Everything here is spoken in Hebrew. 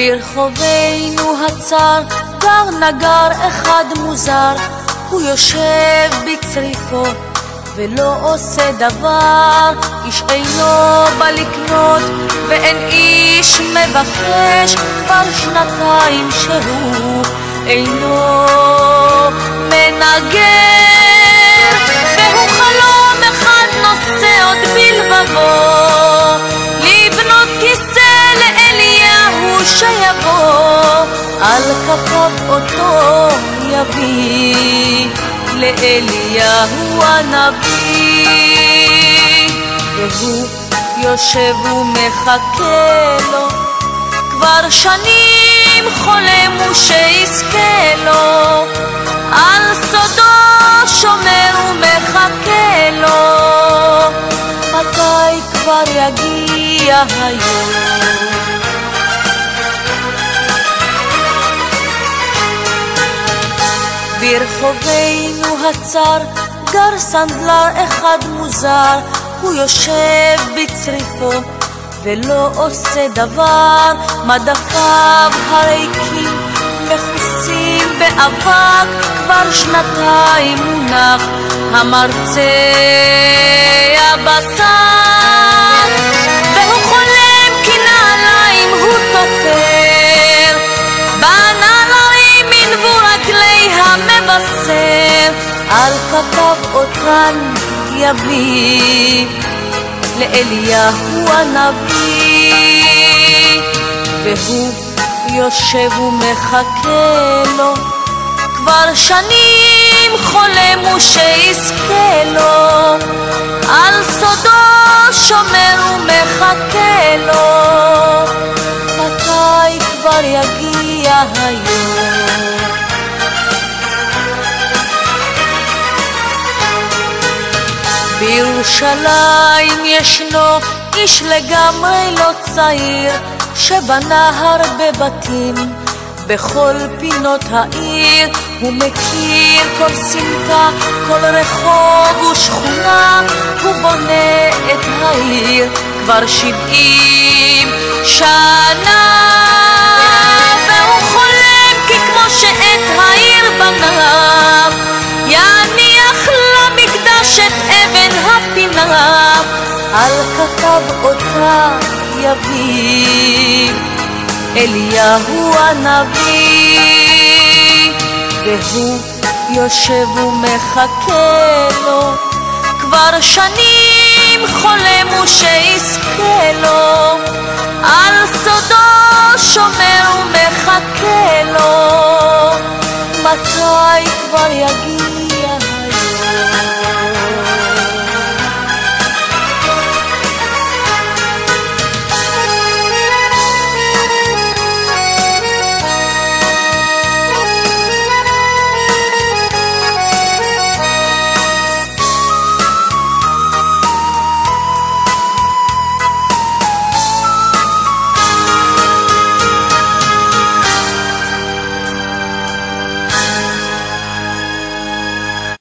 ברחובנו הצר גר נגר אחד מוזר, הוא יושב בצריפו ולא עושה דבר, איש אינו בא לקנות ואין איש מבקש, כבר שנתיים שהוא אינו מנגן. כפיו אותו יביא. לאליהו הנביא. והוא יושב ומחכה לו כבר שנים חולם הוא שיזכה לו. על סודו שומר ומחכה לו. מתי כבר יגיע היום ברחובנו הצר גר סנדלר אחד מוזר, הוא יושב בצריפו ולא עושה דבר, מדפיו הריקים מכוסים באבק, כבר שנתיים מונח המרצע אותן יביא לאליהו הנביא, והוא יושב ומחכה לו, כבר שנים חולם הוא שיזכה לו, על סודו שומר ומחכה לו, מתי כבר יגיע היום? בירושלים ישנו איש לגמרי לא צעיר, שבנה הרבה בתים בכל פינות העיר. הוא מכיר כל סמטה, כל רחוב ושכונה, הוא בונה את העיר כבר שבעים שנה. הפינה, על כתב אותה יביא. אליהו הנביא, והוא יושב ומחכה לו, כבר שנים חולם הוא שיזכה לו, על סודו